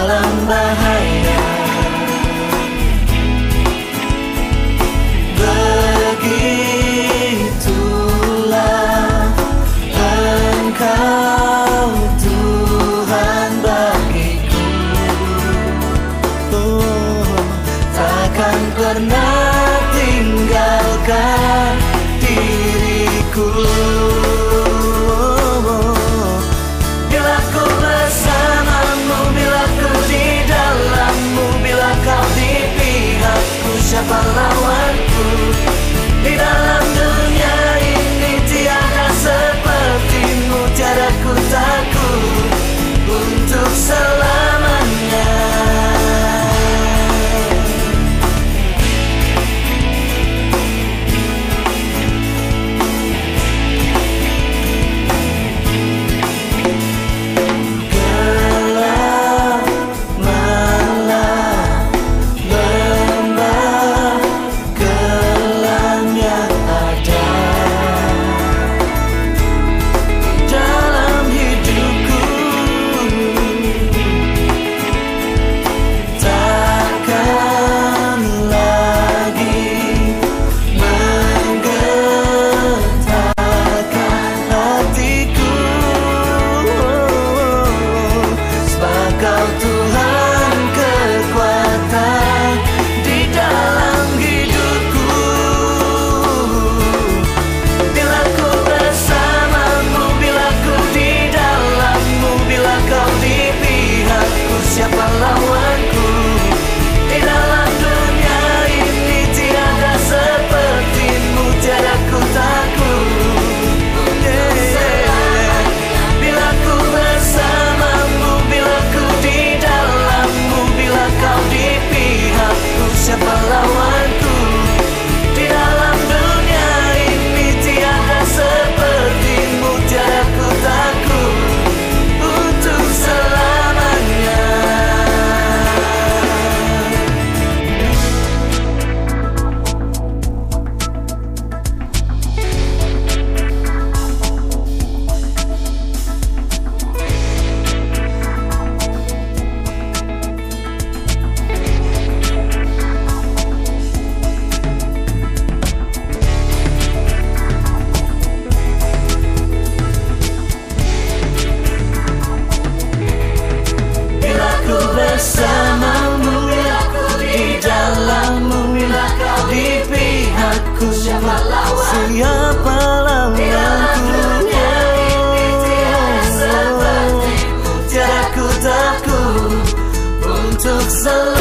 dalam bahaya. Begitulah engkau Tuhan bagiku. Oh, Takkan pernah tinggalkan diriku. siapa lawanku ku untuk selalu